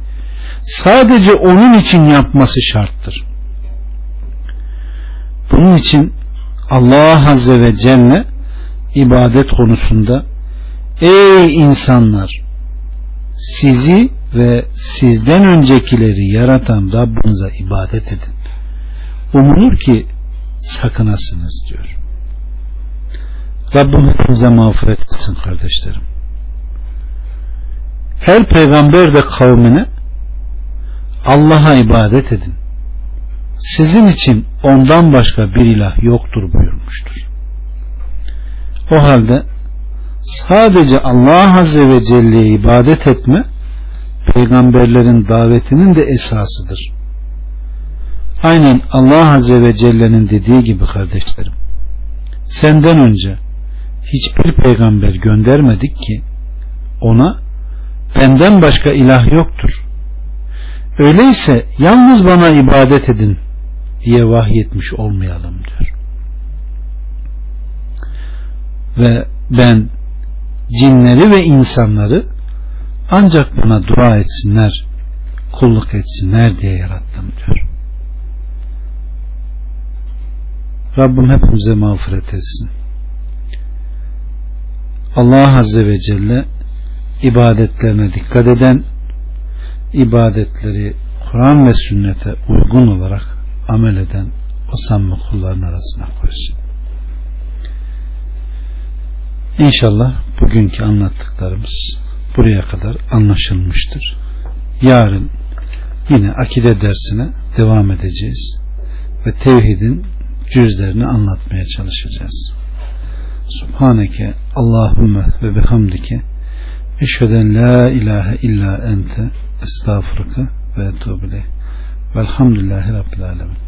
S1: sadece onun için yapması şarttır. Bunun için Allah Azze ve Celle ibadet konusunda ey insanlar sizi ve sizden öncekileri yaratan Rabbinize ibadet edin. Umulur ki sakınasınız diyor. Rabbim hepimize mağfiret etsin kardeşlerim. Her peygamber de kavmine Allah'a ibadet edin. Sizin için ondan başka bir ilah yoktur buyurmuştur. O halde sadece Allah Azze ve Celle'ye ibadet etme peygamberlerin davetinin de esasıdır. Aynen Allah Azze ve Celle'nin dediği gibi kardeşlerim. Senden önce hiçbir peygamber göndermedik ki ona benden başka ilah yoktur. Öyleyse yalnız bana ibadet edin diye vahyetmiş olmayalım diyor. Ve ben cinleri ve insanları ancak bana dua etsinler, kulluk etsinler diye yarattım diyor. Rabbim hepimize mağfiret etsin. Allah Azze ve Celle ibadetlerine dikkat eden, ibadetleri Kur'an ve sünnete uygun olarak amel eden o samimi kulların arasına koysun. İnşallah bugünkü anlattıklarımız buraya kadar anlaşılmıştır. Yarın yine akide dersine devam edeceğiz ve tevhidin cüzlerini anlatmaya çalışacağız. Subhaneke Allahümme ve bihamdike eşheden la ilahe illa ente estağfurke ve etubile velhamdülillahi rabbil alemin